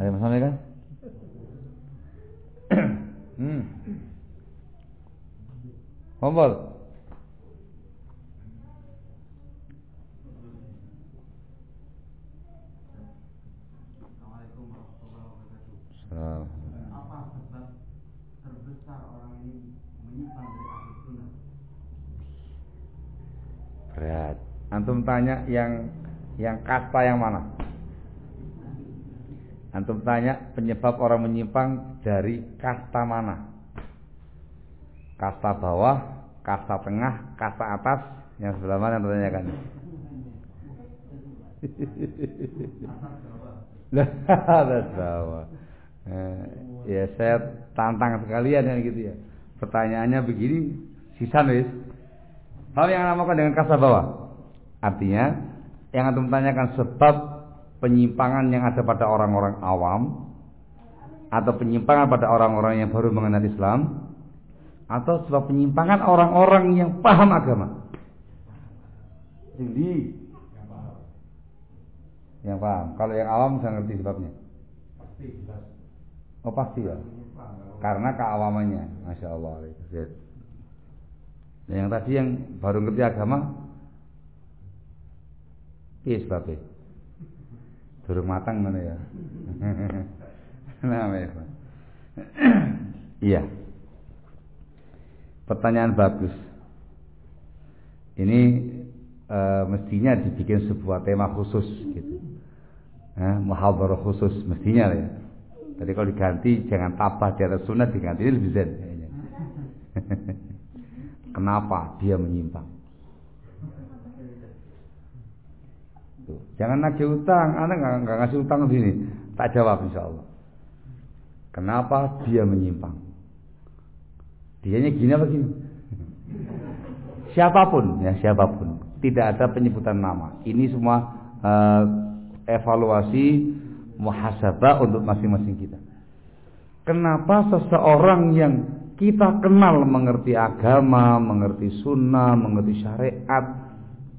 Ada yang sampaikan? hmm. Ngobrol. Salam. Apa sebab terbesar orang ini menyimpang dari ahli sunnah? Berat. Antum tanya yang yang kasta yang mana? Antum tanya penyebab orang menyimpang dari kasta mana? Kasta bawah, kasta tengah, kasta atas, yang sebelah mana tanyakan? Atas bawah. Eh, ya saya tantang sekalian yang gitu ya. Pertanyaannya begini, sisa nulis. Hal yang namakan dengan kasta bawah. Artinya, yang antum tanyakan sebab penyimpangan yang ada pada orang-orang awam atau penyimpangan pada orang-orang yang baru mengenal Islam atau sebab penyimpangan orang-orang yang paham agama. Tinggi. Yang paham. Kalau yang awam saya ngerti sebabnya. Pasti jelas Oh pasti ya. Karena keawamannya, masya Allah. Nah, yang tadi yang baru ngerti agama, iya sebabnya. Durung matang mana ya? nah. Iya. Pertanyaan bagus. Ini eh, mestinya dibikin sebuah tema khusus gitu. Nah, muhadarah khusus mestinya ya. Jadi kalau diganti jangan tabah di atas sunnah diganti ini lebih zen kayaknya. Kenapa dia menyimpang? Tuh. Jangan nagih utang, anda nggak nggak ngasih utang di sini. Tak jawab insya Allah. Kenapa dia menyimpang? Dianya gini apa gini? siapa pun ya siapa pun, tidak ada penyebutan nama. Ini semua eh, evaluasi muhasabah untuk masing-masing kita. Kenapa seseorang yang kita kenal mengerti agama, mengerti sunnah, mengerti syariat,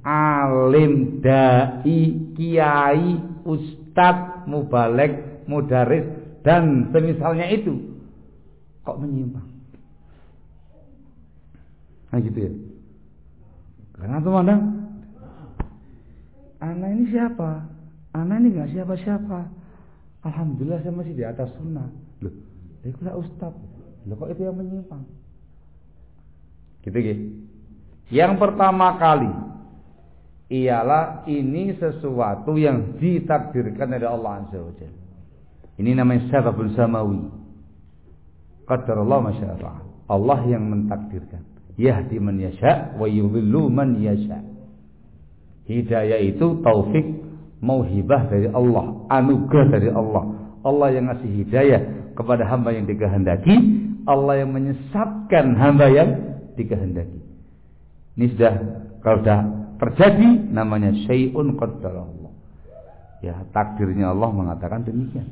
alim, dai, kiai, ustadz, mubalek, mudaris, dan semisalnya itu, kok menyimpang? Nah gitu ya. Karena tuh mandang, anak ini siapa? Anak ini nggak siapa-siapa. Alhamdulillah saya masih di atas sunnah. Loh, itu lah ustaz. Loh kok itu yang menyimpang? Gitu gitu. Yang pertama kali ialah ini sesuatu yang ditakdirkan oleh Allah Azza wa. Ini namanya sababun samawi. Qadarullah masyaallah. Allah yang mentakdirkan. Yahdi man yasha wa yudhillu man yasha. Hidayah itu taufik mauhibah dari Allah, anugerah dari Allah. Allah yang ngasih hidayah kepada hamba yang dikehendaki, Allah yang menyesatkan hamba yang dikehendaki. Ini sudah kalau sudah terjadi namanya syai'un qaddarallah. Ya, takdirnya Allah mengatakan demikian.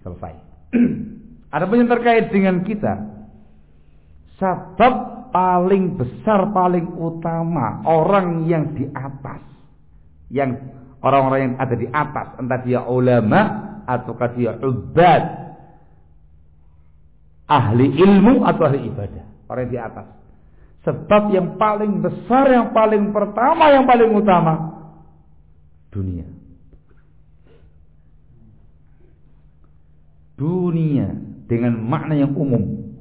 Selesai. Adapun yang terkait dengan kita, sabab paling besar, paling utama orang yang di atas, yang orang-orang yang ada di atas, entah dia ulama ataukah dia ubad, ahli ilmu atau ahli ibadah, orang yang di atas. Sebab yang paling besar, yang paling pertama, yang paling utama dunia. Dunia dengan makna yang umum.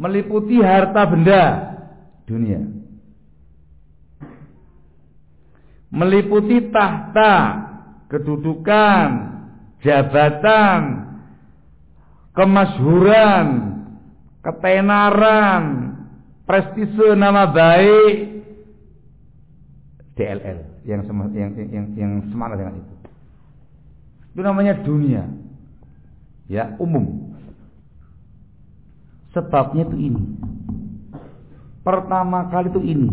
Meliputi harta benda dunia. Meliputi tahta, kedudukan, jabatan, kemasyhuran, ketenaran, prestise nama baik DLL yang sem yang yang yang semangat dengan itu. Itu namanya dunia. Ya, umum. Sebabnya itu ini. Pertama kali itu ini.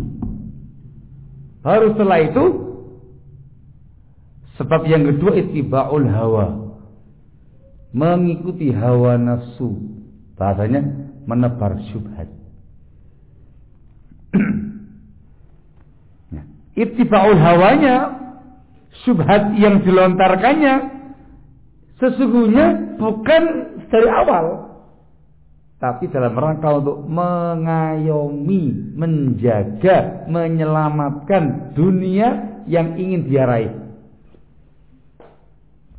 Baru setelah itu sebab yang kedua ittibaul hawa. Mengikuti hawa nafsu. Bahasanya menebar syubhat. Ittibaul hawanya syubhat yang dilontarkannya Sesungguhnya bukan dari awal. Tapi dalam rangka untuk mengayomi, menjaga, menyelamatkan dunia yang ingin dia raih.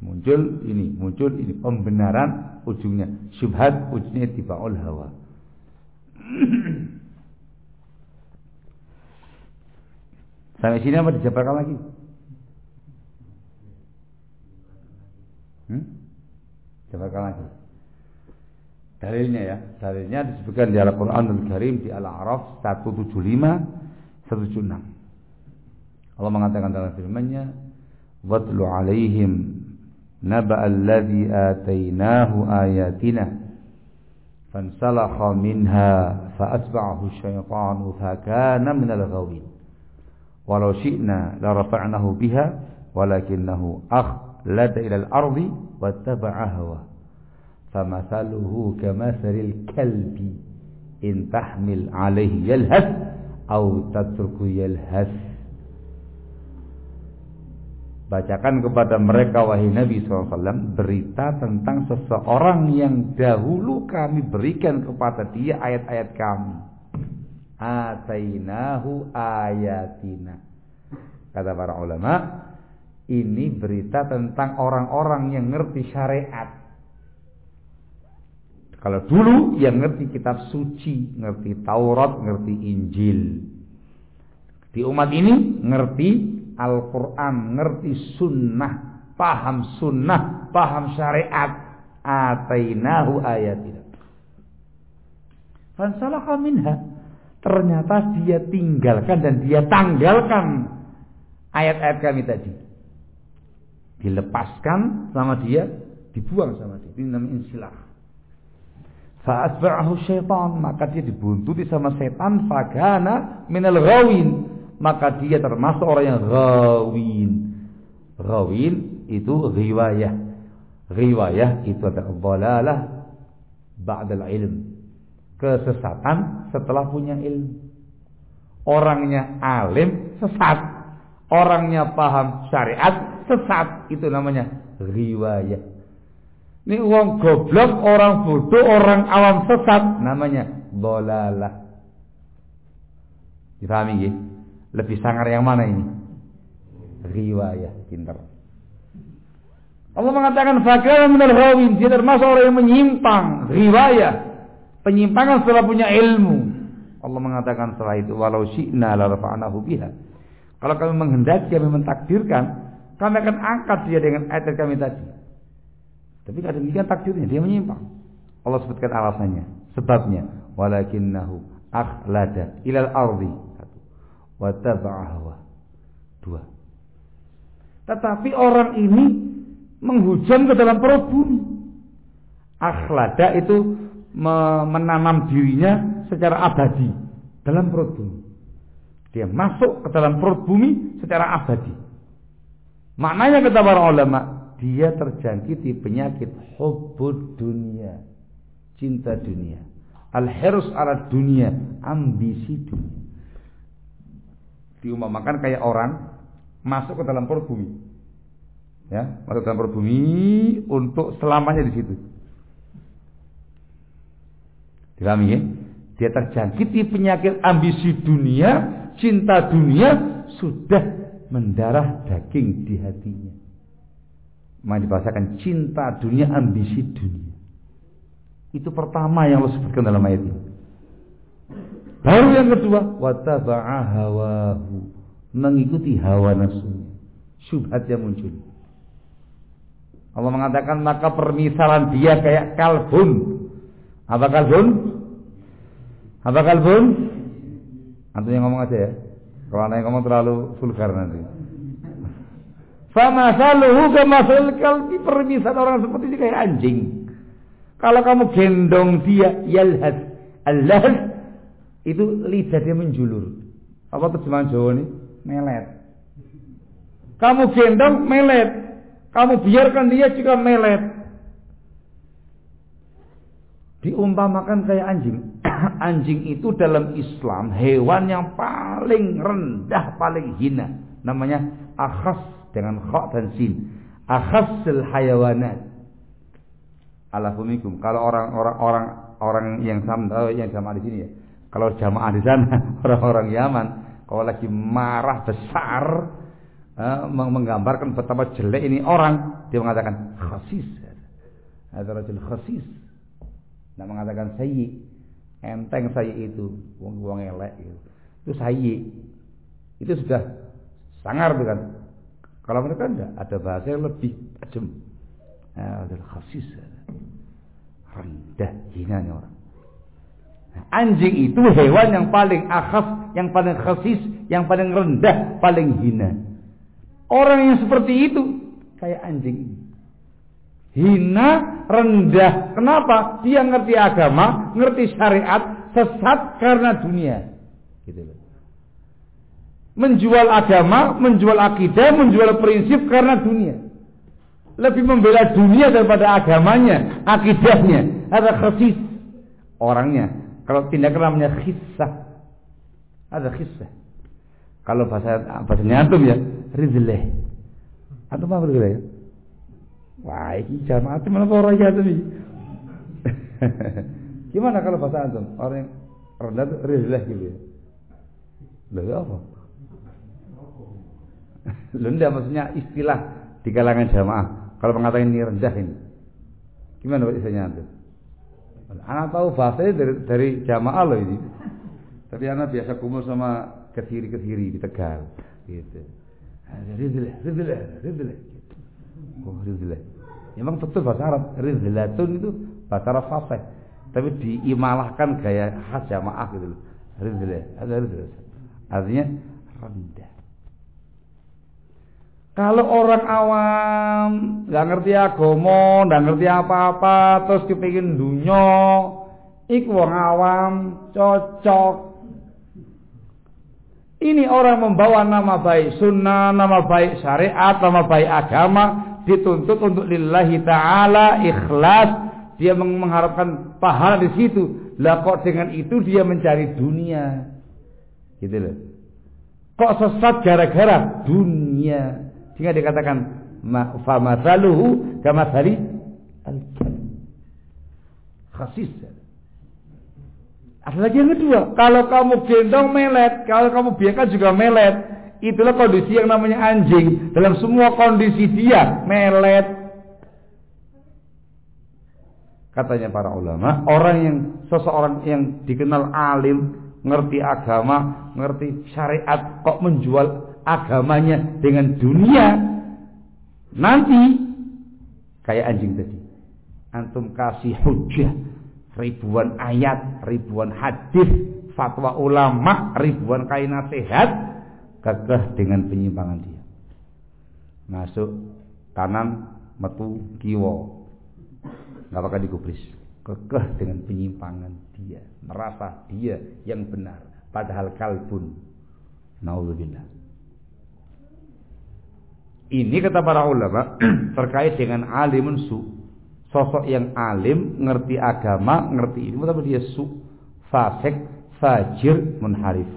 Muncul ini, muncul ini pembenaran ujungnya, syubhat ujungnya tibaul hawa. Sampai sini apa dijabarkan lagi? Hmm? Jabarkan lagi. Dalilnya ya, dalilnya disebutkan di Al-Qur'anul Karim di Al-A'raf 175 176. Allah mengatakan dalam firman-Nya, "Watlu 'alaihim naba' alladhi atainahu ayatina fansalakha minha fa asba'ahu syaitanu fa kana minal ghawin." walau syi'na la rafa'nahu biha walakinnahu akhlada ila al-ardi wattaba'a hawa. Famathaluhu kamathalil kalbi. In tahmil alaihi yalhas au tatruku yalhas. Bacakan kepada mereka wahai Nabi SAW berita tentang seseorang yang dahulu kami berikan kepada dia ayat-ayat kami. Atainahu ayatina. Kata para ulama, ini berita tentang orang-orang yang ngerti syariat. Kalau dulu yang ngerti kitab suci, ngerti Taurat, ngerti Injil. Di umat ini ngerti Al-Quran, ngerti sunnah, paham sunnah, paham syariat. Atainahu ayatina. Fansalaka minha. Ternyata dia tinggalkan dan dia tanggalkan ayat-ayat kami tadi. Dilepaskan sama dia, dibuang sama dia. Ini namanya insilah. Fa'asba'ahu syaitan. Maka dia dibuntuti sama setan. Fagana minal ghawin maka dia termasuk orang yang rawin. Rawin itu riwayah. Riwayah itu adalah dhalalah ba'dal ilm. Kesesatan setelah punya ilmu. Orangnya alim sesat. Orangnya paham syariat sesat. Itu namanya riwayah. Ini uang goblok, orang bodoh, orang awam sesat. Namanya dhalalah. Dipahami ya? Lebih sangar yang mana ini? Riwayah, pintar. Allah mengatakan fakir minal ghawin, dia termasuk orang yang menyimpang, riwayah, penyimpangan setelah punya ilmu. Allah mengatakan setelah itu walau syi'na la biha. Kalau kami menghendaki, kami mentakdirkan, kami akan angkat dia dengan ayat kami tadi. Tapi kadang demikian takdirnya, dia menyimpang. Allah sebutkan alasannya, sebabnya walakinnahu akhlada ilal ardi wa hawa. Dua. Tetapi orang ini menghujam ke dalam perut bumi. Akhlada itu menanam dirinya secara abadi dalam perut bumi. Dia masuk ke dalam perut bumi secara abadi. Maknanya kata para ulama, dia terjangkiti penyakit hubbud dunia, cinta dunia. Al-hirs ala dunia, ambisi dunia diumpamakan kayak orang masuk ke dalam perut bumi. Ya, masuk ke dalam perut bumi untuk selamanya di situ. Dipahami ya? Dia terjangkiti penyakit ambisi dunia, cinta dunia sudah mendarah daging di hatinya. Maka dibahasakan cinta dunia, ambisi dunia. Itu pertama yang Allah sebutkan dalam ayat ini. Baru yang kedua, wataba'a hawahu. Mengikuti hawa nafsunya. Syubhat yang muncul. Allah mengatakan maka permisalan dia kayak kalbun. Apa kalbun? Apa kalbun? Antum yang ngomong aja ya. Kalau yang ngomong terlalu vulgar nanti. Sama saluhu kemasal kalbi permisalan orang seperti ini kayak anjing. Kalau kamu gendong dia, yalhas. Allah itu lidah dia menjulur. Apa terjemahan Jawa ini? Melet. Kamu gendong melet. Kamu biarkan dia juga melet. Diumpamakan kayak anjing. anjing itu dalam Islam hewan yang paling rendah, paling hina. Namanya akhas dengan kha dan sin. Akhasil hayawanat. fumikum. Kalau orang-orang orang orang yang sama yang sama di sini ya. Kalau jamaah di sana orang-orang Yaman kalau lagi marah besar uh, menggambarkan betapa jelek ini orang, dia mengatakan khasis. Ada rajul khasis. Nah mengatakan sayyi. Enteng sayyi itu, wong wong elek gitu. Itu sayyi. Itu sudah sangar bukan? Kalau mereka enggak, ada bahasa yang lebih tajam. Nah, adalah khasis. Rendah, hina orang. Nah, anjing itu hewan yang paling akhas, yang paling khasis, yang paling rendah, paling hina. Orang yang seperti itu kayak anjing Hina, rendah. Kenapa? Dia ngerti agama, ngerti syariat, sesat karena dunia. Gitu loh menjual agama, menjual akidah, menjual prinsip karena dunia. Lebih membela dunia daripada agamanya, akidahnya. Ada khasis orangnya. Kalau tindakan namanya khisah. Ada khisah. Kalau bahasa bahasanya antum ya, rizleh. Antum apa rizleh? Wah, ini jamaah itu mana orang ini. Gimana kalau bahasa antum? Orang yang rendah itu rizleh gitu ya. Lalu apa? Rendah maksudnya istilah di kalangan jamaah. Kalau mengatakan ini rendah ini. Gimana Pak istilahnya itu? Anak tahu bahasanya dari, dari jamaah loh ini. Tapi anak biasa kumpul sama kesiri-kesiri di Tegal. Gitu. Rizlah, rizlah, rizlah. Oh, rizlah. Memang betul bahasa Arab. Rizlatun itu bahasa Arab fasih. Tapi diimalahkan gaya khas jamaah gitu loh. Rizlah, ada rizlah. Artinya rendah. Kalau orang awam nggak ngerti agama, nggak ngerti apa-apa, terus kepingin dunya, iku wong awam cocok. Ini orang membawa nama baik sunnah, nama baik syariat, nama baik agama, dituntut untuk lillahi ta'ala ikhlas. Dia mengharapkan pahala di situ. Lah kok dengan itu dia mencari dunia. Gitu loh. Kok sesat gara-gara dunia. Sehingga dikatakan famathaluhu kamathali al-kalb. Khasis. Ada lagi yang kedua, kalau kamu gendong melet, kalau kamu biarkan juga melet, itulah kondisi yang namanya anjing. Dalam semua kondisi dia melet. Katanya para ulama, orang yang seseorang yang dikenal alim, ngerti agama, ngerti syariat, kok menjual agamanya dengan dunia nanti kayak anjing tadi antum kasih hujah ribuan ayat ribuan hadis fatwa ulama ribuan kain nasihat gagah dengan penyimpangan dia. Masuk kanan metu kiwo nggak bakal digubris. Kekeh dengan penyimpangan dia. Merasa dia yang benar. Padahal kalbun. Naudzubillah ini kata para ulama terkait dengan alimun su. Sosok yang alim, ngerti agama, ngerti ilmu tapi dia su, fasik, fajir, munharif.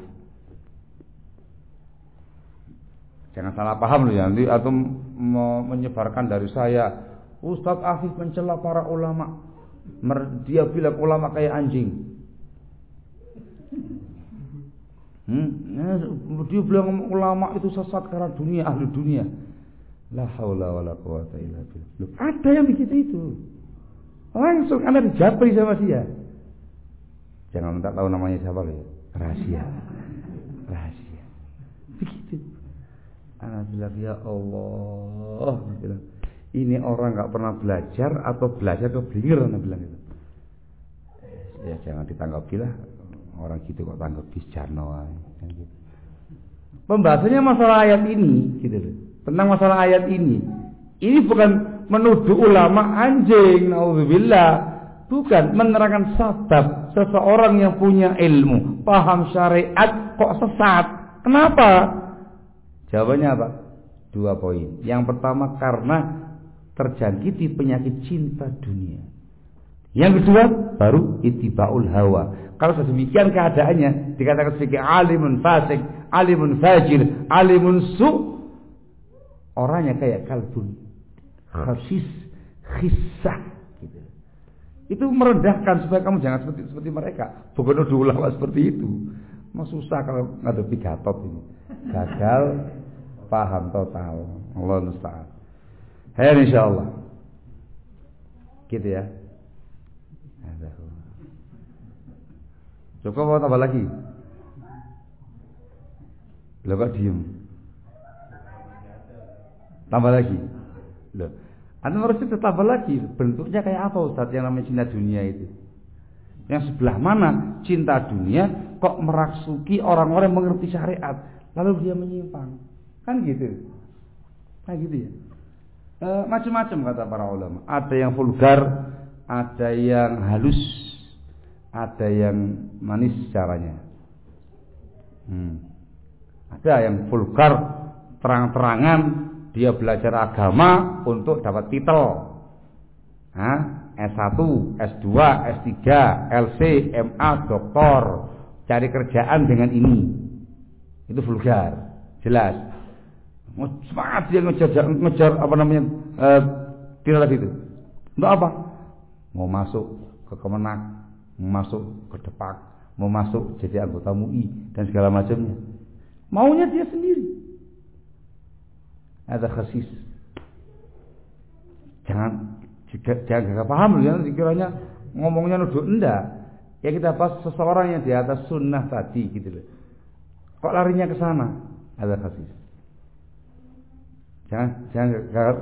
Jangan salah paham loh ya. Nanti atau menyebarkan dari saya, Ustadz Afif mencela para ulama. Dia bilang ulama kayak anjing. Hmm? Ya, dia bilang ulama itu sesat karena dunia, ahli dunia. La haula wala quwata illa billah. Ada yang begitu itu. Langsung Anda dijabri sama dia. Jangan minta tahu namanya siapa ya. Rahasia. Rahasia. Begitu. Anak bilang ya Allah. Bilang, ini orang nggak pernah belajar atau belajar ke belinger anak bilang itu. Ya jangan ditanggapi lah. Orang gitu kok tanggap bis jarno. Gitu. Pembahasannya masalah ayat ini gitu loh tentang masalah ayat ini. Ini bukan menuduh ulama anjing, naudzubillah. Bukan menerangkan sabab seseorang yang punya ilmu, paham syariat kok sesat. Kenapa? Jawabannya apa? Dua poin. Yang pertama karena terjangkiti penyakit cinta dunia. Yang kedua baru itibaul hawa. Kalau sedemikian keadaannya dikatakan sebagai alimun fasik, alimun fajir, alimun su, Orangnya kayak kalbun. Khasis. Khisah. Gitu. Itu merendahkan supaya kamu jangan seperti seperti mereka. Bukan udah ulama seperti itu. Mau susah kalau ngadepi Gatot ini. Gagal paham total. Allah musta'an. Hai insyaallah. Gitu ya. Cukup mau tambah lagi? Lo kok diem? Tambah lagi? Loh. Anda harus tambah lagi. Bentuknya kayak apa Ustaz yang namanya cinta dunia itu? Yang sebelah mana cinta dunia kok merasuki orang-orang yang mengerti syariat. Lalu dia menyimpang. Kan gitu. Nah gitu ya. E, Macam-macam kata para ulama. Ada yang vulgar, ada yang halus, ada yang manis caranya. Hmm. Ada yang vulgar, terang-terangan dia belajar agama untuk dapat titel. Hah? S1, S2, S3, LC, MA, doktor, cari kerjaan dengan ini. Itu vulgar, jelas. Semangat dia ngejar, ngejar apa namanya eh, titel itu. Untuk apa? Mau masuk ke Kemenak, mau masuk ke Depak, mau masuk jadi anggota MUI dan segala macamnya. Maunya dia sendiri. Ada khasis. Jangan jika, jangan gak paham ya dikiranya ngomongnya nuduh enggak. Ya kita pas seseorang yang di atas sunnah tadi gitu loh. Kok larinya ke sana? Ada khasis. Jangan jangan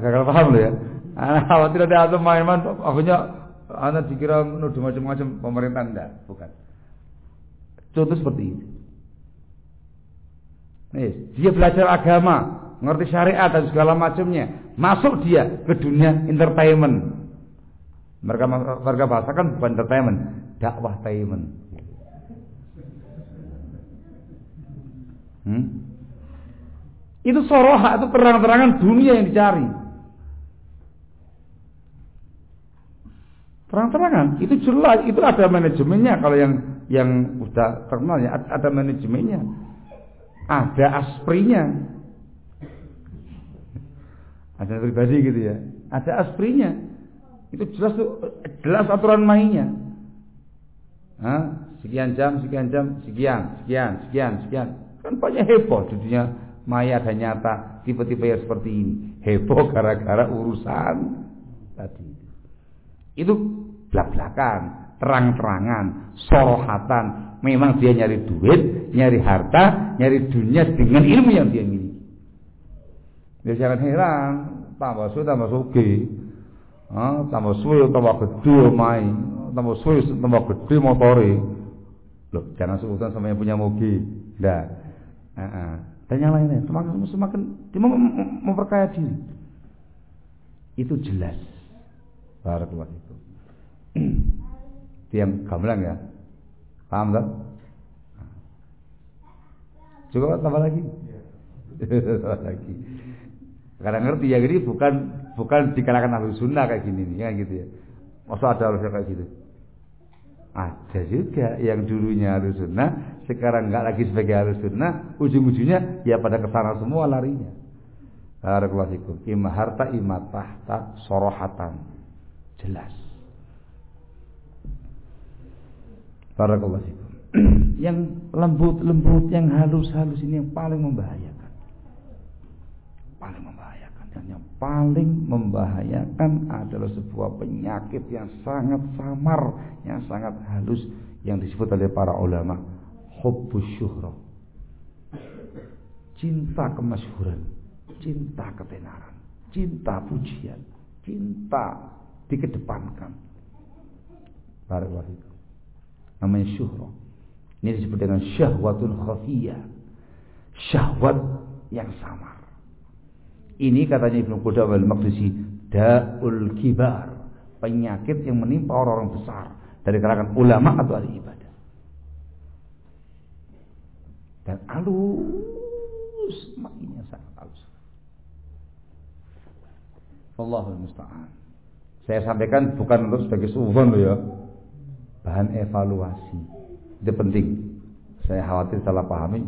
gagal paham loh ya. Anak khawatir ada atau main-main akhirnya anda dikira nuduh macam-macam pemerintah enggak, bukan. Contoh seperti ini. Nih, dia belajar agama, ngerti syariat dan segala macamnya. Masuk dia ke dunia entertainment. Mereka mereka bahasakan bukan entertainment, dakwah tainment. Hmm? Itu soroha, itu terang-terangan dunia yang dicari. Terang-terangan, itu jelas, itu ada manajemennya kalau yang yang udah terkenal ya, ada manajemennya. Ada asprinya. Ada pribadi gitu ya. Ada asprinya. Itu jelas tuh, jelas aturan mainnya. Hah? Sekian jam, sekian jam, sekian, sekian, sekian, sekian. Kan banyak heboh di dunia maya dan nyata tipe-tipe yang seperti ini. Heboh gara-gara urusan tadi. Itu belak-belakan, terang-terangan, sorohatan. Memang dia nyari duit, nyari harta, nyari dunia dengan ilmu yang dia miliki. Dia jangan heran, tambah suwe tambah suge. Ah, tambah suwe tambah gede mai, tambah suwe tambah gede motore. Loh, jangan sebutan sama yang punya. Enggak. Uh -uh. Dan yang lainnya, semakin semakin dia memperkaya diri. Itu jelas. Barakallahu itu. itu yang gamblang ya. Paham tak? Coba tambah lagi. tambah lagi. Karena ngerti ya jadi bukan bukan di kalangan ahlu sunnah kayak gini nih kan gitu ya. Masa ada harusnya kayak gitu? Ada juga yang dulunya ahlu sunnah, sekarang nggak lagi sebagai ahlu sunnah, ujung-ujungnya ya pada ke sana semua larinya. Barakallahu Ima harta ima tahta sorohatan. Jelas. Barakallahu yang lembut-lembut, yang halus-halus ini yang paling membahayakan. Paling membahayakan. Dan yang paling membahayakan adalah sebuah penyakit yang sangat samar, yang sangat halus, yang disebut oleh para ulama. Hubbus syuhra. Cinta kemasyhuran. Cinta ketenaran. Cinta pujian. Cinta dikedepankan. Barakallahu namanya syuhra. Ini disebut dengan syahwatun khafiyah. Syahwat yang samar. Ini katanya Ibnu Qudamah al-Maqdisi, da'ul kibar, penyakit yang menimpa orang-orang besar dari kalangan ulama atau ahli ibadah. Dan alus, maknanya sangat alus. Allahul musta'an. Saya sampaikan bukan untuk sebagai loh ya, bahan evaluasi. Itu penting. Saya khawatir salah pahami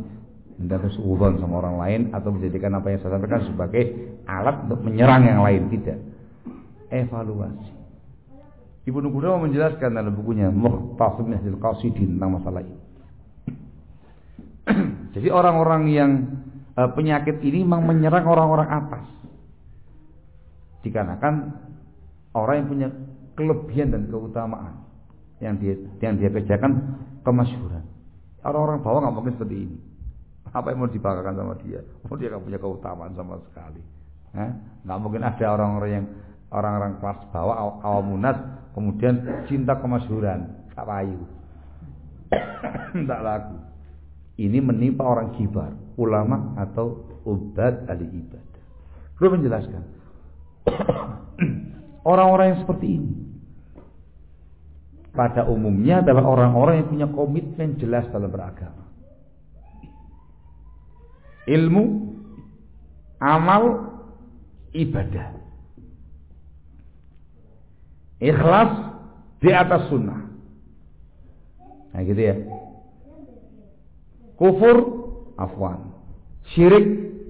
dan terus sama orang lain atau menjadikan apa yang saya sampaikan sebagai alat untuk menyerang yang lain tidak. Evaluasi. Ibnu Qudamah menjelaskan dalam bukunya Mukhtasar Minhajul Qasidin tentang masalah ini. Jadi orang-orang yang e, penyakit ini memang menyerang orang-orang atas. Dikarenakan orang yang punya kelebihan dan keutamaan yang dia yang dia kerjakan kemasyhuran. Orang-orang bawah nggak mungkin seperti ini. Apa yang mau dibanggakan sama dia? Oh dia nggak punya keutamaan sama sekali. Nggak mungkin ada orang-orang yang orang-orang kelas bawah awam munas kemudian cinta kemasyhuran, tak payu. tak laku. Ini menimpa orang kibar, ulama atau ubad ahli ibadah. Belum menjelaskan. Orang-orang yang seperti ini pada umumnya adalah orang-orang yang punya komitmen jelas dalam beragama. Ilmu, amal, ibadah. Ikhlas di atas sunnah. Nah gitu ya. Kufur, afwan. Syirik,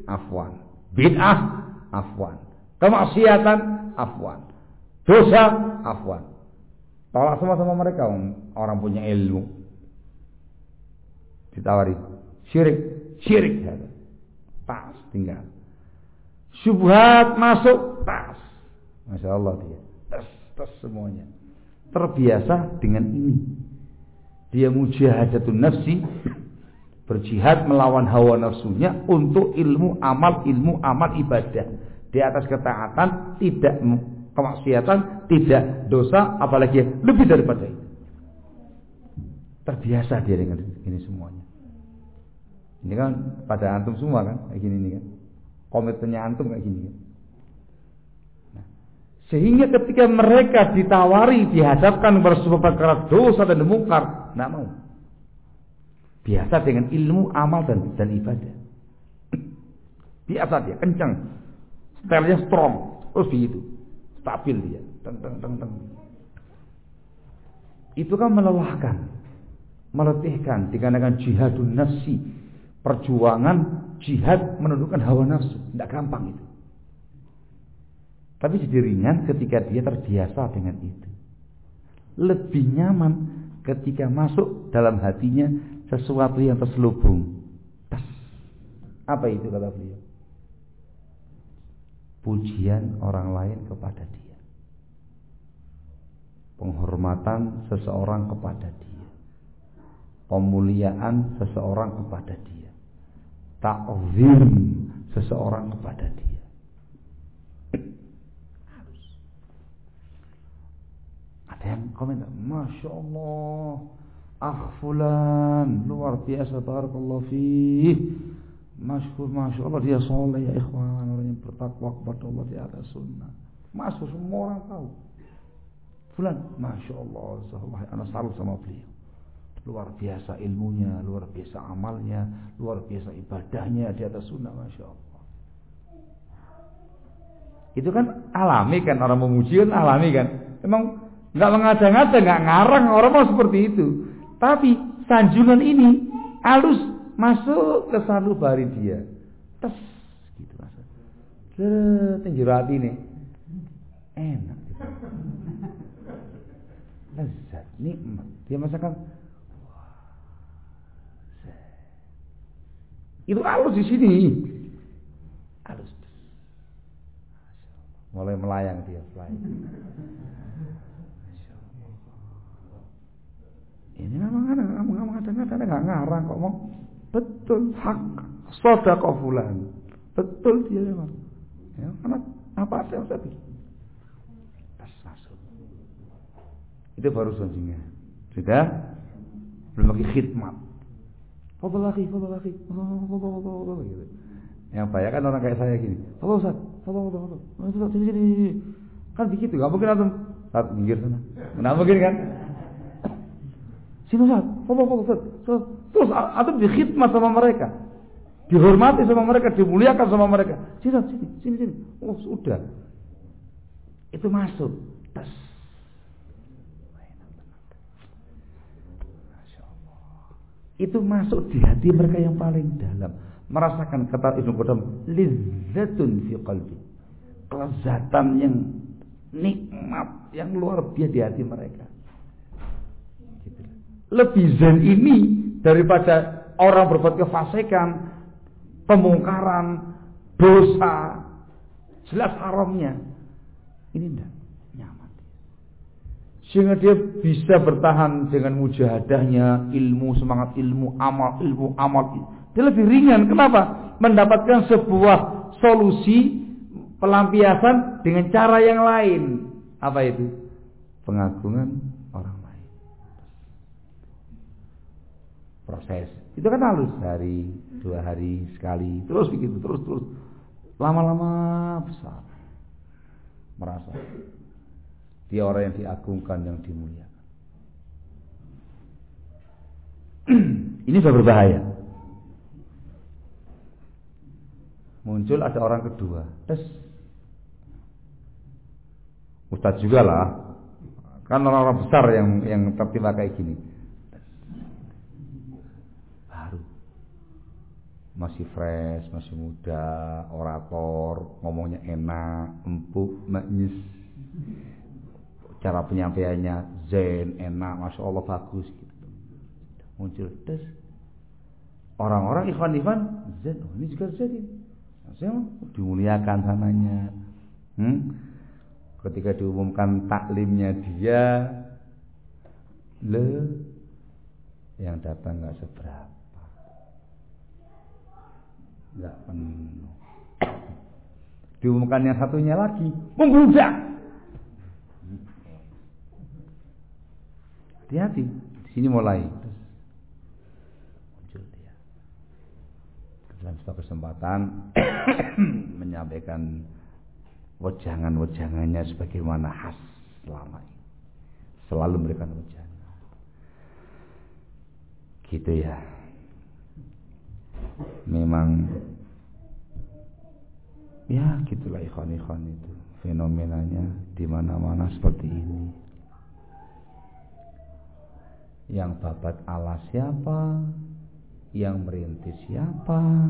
afwan. Bid'ah, afwan. Kemaksiatan, afwan. Dosa, afwan. Tolak semua sama mereka orang punya ilmu. Ditawari syirik, syirik pas tinggal. Subhat masuk tas. Masya Allah dia tas tas semuanya. Terbiasa dengan ini. Dia mujahadatun nafsi berjihad melawan hawa nafsunya untuk ilmu amal ilmu amal ibadah di atas ketaatan tidak kemaksiatan, tidak dosa, apalagi lebih daripada itu. Terbiasa dia dengan ini semuanya. Ini kan pada antum semua kan, kayak gini nih kan. Komitmennya antum kayak gini kan. Nah, sehingga ketika mereka ditawari, dihadapkan kepada perkara dosa dan mungkar, tidak mau. Biasa dengan ilmu, amal dan, dan ibadah. Biasa dia, kencang. Stylenya strong. Terus begitu stabil dia. Teng, teng, teng, teng. Itu kan melelahkan, meletihkan dikarenakan jihadun nafsi, perjuangan jihad menundukkan hawa nafsu, tidak gampang itu. Tapi jadi ringan ketika dia terbiasa dengan itu. Lebih nyaman ketika masuk dalam hatinya sesuatu yang terselubung. Apa itu kata beliau? pujian orang lain kepada dia. Penghormatan seseorang kepada dia. Pemuliaan seseorang kepada dia. Ta'zim seseorang kepada dia. Harus. Ada yang komen, Masya Allah, ah fulan, luar biasa, barakallahu fiih Masyhur Masya Allah dia soleh ya ikhwan Orang yang bertakwa kepada Allah di atas sunnah Masyhur semua orang tahu Fulan Masya Allah Allah Anak salut sama beliau Luar biasa ilmunya Luar biasa amalnya Luar biasa ibadahnya di atas sunnah Masya Allah Itu kan alami kan Orang memuji kan alami kan Memang nggak mengada-ngada nggak ngarang Orang mau seperti itu Tapi sanjungan ini halus masuk ke sanubari dia. Tes gitu masuk. Tinggi hati nih. Enak. Lezat, nikmat. Dia masakan itu halus di sini. Halus. Mulai melayang dia flying. Ini memang ada, memang ada, ada, ada nggak ngarang kok mau Betul hak sedekah fulan. Betul dia memang. Ya, karena apa ada yang tadi? Tas masuk. Itu baru sanjungnya. Sudah? Belum lagi khidmat. Fadol lagi, fadol lagi. Gitu. Yang banyak kan orang kayak saya gini. Fadol Ustaz, fadol, fadol, fadol. Sini, sini, sini. Kan begitu, gak mungkin langsung. Saat minggir sana. Kenapa mungkin kan? Sini Ustaz, fadol, fadol, Ustaz. Terus atau dikhidmat sama mereka. Dihormati sama mereka, dimuliakan sama mereka. Sini, sini, sini, sini. Oh, sudah. Itu masuk. Tas. Itu masuk di hati mereka yang paling dalam. Merasakan kata Ibnu Qudam, lizzatun fi qalbi. Kelezatan yang nikmat yang luar biasa di hati mereka. Gitu. Lebih zen ini daripada orang berbuat kefasikan, pemungkaran, dosa, jelas haramnya. Ini enggak. Sehingga dia bisa bertahan dengan mujahadahnya, ilmu, semangat ilmu, amal, ilmu, amal. Dia lebih ringan. Kenapa? Mendapatkan sebuah solusi pelampiasan dengan cara yang lain. Apa itu? Pengagungan orang lain. Proses. Itu kan halus hari, dua hari sekali, terus begitu, terus terus. Lama-lama besar. Merasa dia orang yang diagungkan, yang dimuliakan. Ini sudah berbahaya. Muncul ada orang kedua, tes Ustadz juga lah. Kan orang-orang besar yang yang tertimpa kayak gini. Baru. Masih fresh, masih muda, orator, ngomongnya enak, empuk, maknyis. Cara penyampaiannya zen, enak, masya Allah bagus gitu. Muncul tes. Orang-orang ikhwan-ikhwan zen, oh, ini juga zen ini. Saya dimuliakan sananya. Hmm? ketika diumumkan taklimnya dia le yang datang nggak seberapa nggak penuh diumumkan yang satunya lagi membludak hati-hati di sini mulai muncul dia dalam sebuah kesempatan menyampaikan wejangan-wejangannya sebagaimana khas selama ini. Selalu memberikan wejangan. Gitu ya. Memang ya gitulah ikhwan-ikhwan itu fenomenanya di mana-mana seperti ini. Yang babat Allah siapa? Yang merintis siapa?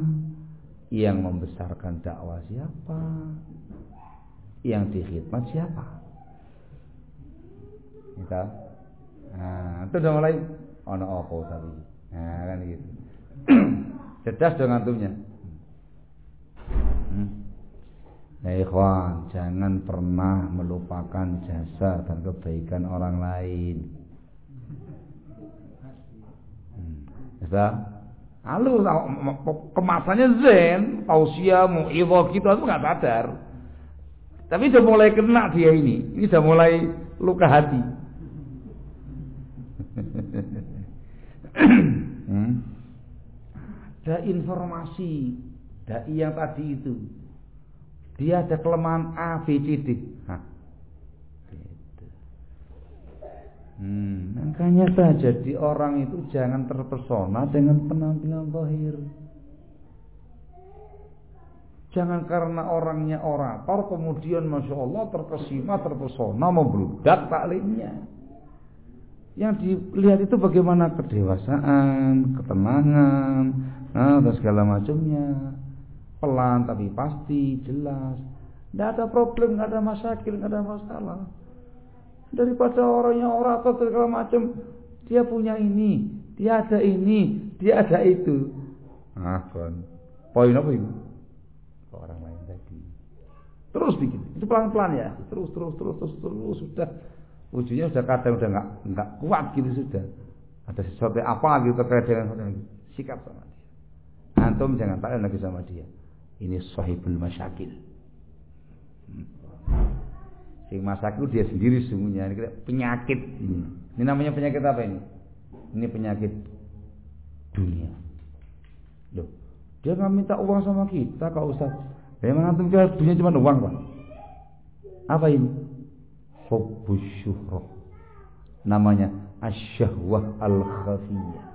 Yang membesarkan dakwah siapa? yang dikhidmat siapa? Kita, nah, itu udah mulai ono apa tadi, nah kan gitu. Cerdas dong antumnya. Hmm. Ya ikhwan, jangan pernah melupakan jasa dan kebaikan orang lain. Hmm. Bisa? Halo, kemasannya zen, tausiah, mu'idhah gitu, aku nggak sadar. Tapi sudah mulai kena dia ini. Ini sudah mulai luka hati. hmm. Ada informasi dai yang tadi itu. Dia ada kelemahan A, B, C, D. Hah. Gitu. Hmm, makanya saja di orang itu jangan terpesona dengan penampilan zahir. Jangan karena orangnya orator kemudian Masya Allah terkesima, terpesona, membludak taklimnya. Yang dilihat itu bagaimana kedewasaan, ketenangan, nah, dan segala macamnya. Pelan tapi pasti, jelas. Tidak ada problem, tidak ada masalah, tidak ada masalah. Daripada orangnya orator segala macam, dia punya ini, dia ada ini, dia ada itu. Ah, kan. Poin apa ini? ke orang lain tadi. Terus bikin. Itu pelan-pelan ya. Terus terus terus terus terus sudah ujungnya sudah kadang udah nggak nggak kuat gitu sudah. Ada sesuatu apa gitu terkait dengan orang sikap sama dia. Antum jangan tanya lagi sama dia. Ini sahibul masyakil. Hmm. Sing masakil dia sendiri sungguhnya ini penyakit ini. Ini namanya penyakit apa ini? Ini penyakit dunia. Loh, dia nggak minta uang sama kita, Kak Ustaz. Memang antum kira dunia cuma uang, Pak. Apa ini? Hubbus syuhrah. Namanya asyahwah al-khafiyah.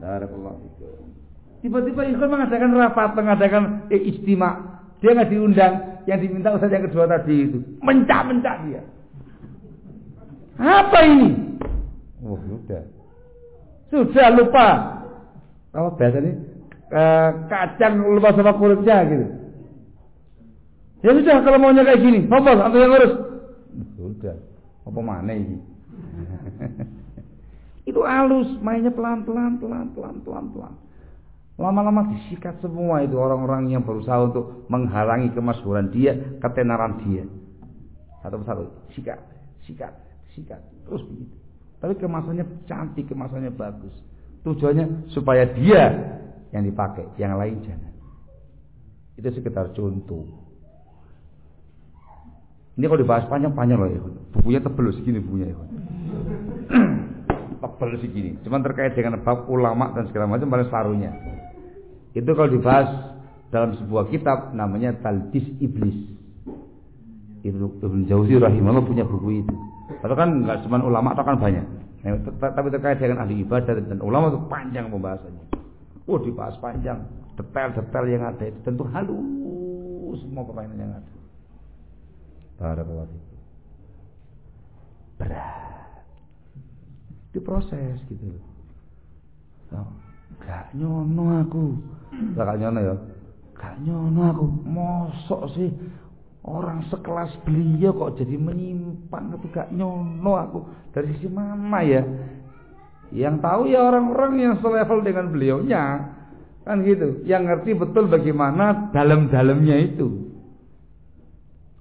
Barakallahu Tiba-tiba ikhwan mengadakan rapat, mengadakan eh, istimak. Dia nggak diundang, yang diminta Ustaz yang kedua tadi itu. Mencak-mencak dia. Apa ini? Oh, sudah. Sudah lupa apa biasa nih eh, kacang lupa sama kulitnya gitu Ya sudah kalau maunya kayak gini, ngobrol atau yang ngurus. Sudah, apa mana ini? itu halus, mainnya pelan-pelan, pelan-pelan, pelan-pelan. Lama-lama disikat semua itu orang-orang yang berusaha untuk menghalangi kemasyhuran dia, ketenaran dia. Satu persatu, sikat, sikat, sikat, terus begitu. Tapi kemasannya cantik, kemasannya bagus. Tujuannya supaya dia yang dipakai, yang lain jangan. Itu sekitar contoh. Ini kalau dibahas panjang-panjang loh ya. Bukunya tebel segini bukunya ya. tebel segini. Cuman terkait dengan bab ulama dan segala macam paling separuhnya. Itu kalau dibahas dalam sebuah kitab namanya Talbis Iblis. Ibnu Ibn Jauzi rahimahullah punya buku itu. Atau kan nggak cuma ulama atau kan banyak. Nah, tapi terkait dengan ahli ibadah dan ulama itu panjang pembahasannya. Oh dibahas panjang, detail-detail yang ada itu tentu halus semua permainan yang ada. Barakallahu Berat. Diproses gitu loh. Gak nyono aku. Lah gak nyono ya. Gak nyono aku. Mosok sih orang sekelas beliau kok jadi menyimpang itu gak nyono aku. Dari sisi mana ya? Yang tahu ya orang-orang yang selevel dengan beliaunya. Kan gitu. Yang ngerti betul bagaimana dalam-dalamnya itu.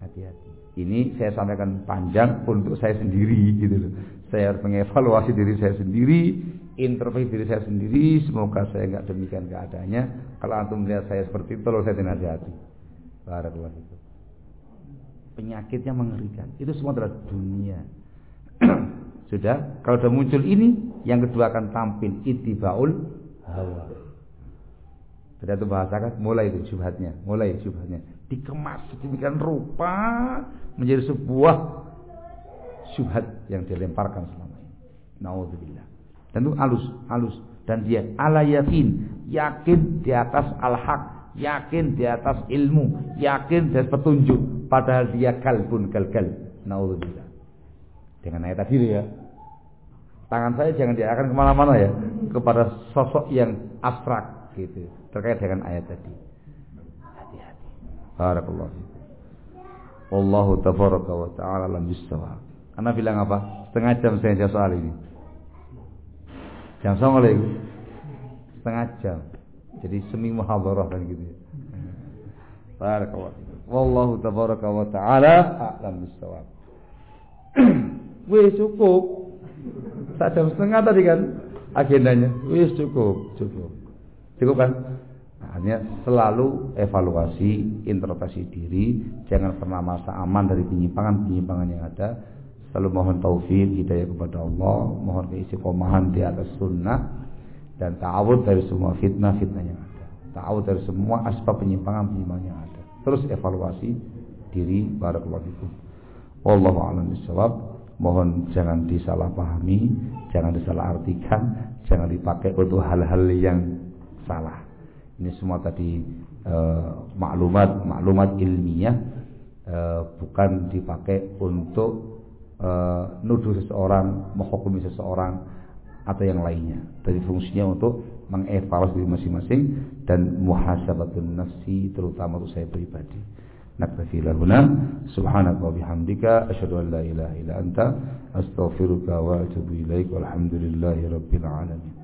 Hati-hati. Ini saya sampaikan panjang untuk saya sendiri gitu loh. Saya harus mengevaluasi diri saya sendiri introspeksi diri saya sendiri semoga saya nggak demikian keadaannya. Kalau antum melihat saya seperti itu tolong saya hati-hati barakallahu itu penyakitnya mengerikan. Itu semua adalah dunia. Sudah? Kalau sudah muncul ini yang kedua akan tampil itibaul hawa. Sudah itu bahasakan? Mulai itu syubhatnya mulai syubhatnya. Dikemas sedemikian rupa menjadi sebuah syubhat yang dilemparkan selama ini. Naudzubillah Tentu halus, halus. Dan dia ala yakin, yakin di atas al-haq, yakin di atas ilmu, yakin di atas petunjuk. Padahal dia kalbun kalkal. Naudzubillah. Dengan ayat tadi ya. Tangan saya jangan diarahkan ke mana-mana ya. Kepada sosok yang abstrak gitu. Terkait dengan ayat tadi. Hati-hati. Barakallahu Wallahu tabaraka wa ta'ala lam. Karena bilang apa? Setengah jam saya jawab soal ini. Jam songo lagi setengah jam. Jadi semi muhadharah kan gitu. Ya. Barakallahu. Wallahu tabaraka wa taala a'lam bissawab. Wis cukup. Sak jam setengah tadi kan agendanya. Wis cukup, cukup. Cukup kan? hanya selalu evaluasi, introspeksi diri, jangan pernah merasa aman dari penyimpangan-penyimpangan yang ada Selalu mohon taufik hidayah kepada Allah, mohon keistiqomahan di atas sunnah dan ta'awud dari semua fitnah-fitnah yang ada. Ta'awud dari semua asbab penyimpangan-penyimpangan yang ada. Terus evaluasi diri barakallahu fikum. Wallahu a'lam bishawab. Mohon jangan disalahpahami, jangan disalahartikan, jangan dipakai untuk hal-hal yang salah. Ini semua tadi uh, maklumat maklumat ilmiah uh, bukan dipakai untuk uh, nuduh seseorang, menghukumi seseorang atau yang lainnya. Jadi fungsinya untuk mengevaluasi diri masing-masing dan muhasabatun nafsi terutama untuk saya pribadi. Naktafi lahuna subhanaka wa bihamdika asyhadu an la ilaha illa anta astaghfiruka wa atubu ilaik walhamdulillahi rabbil alamin.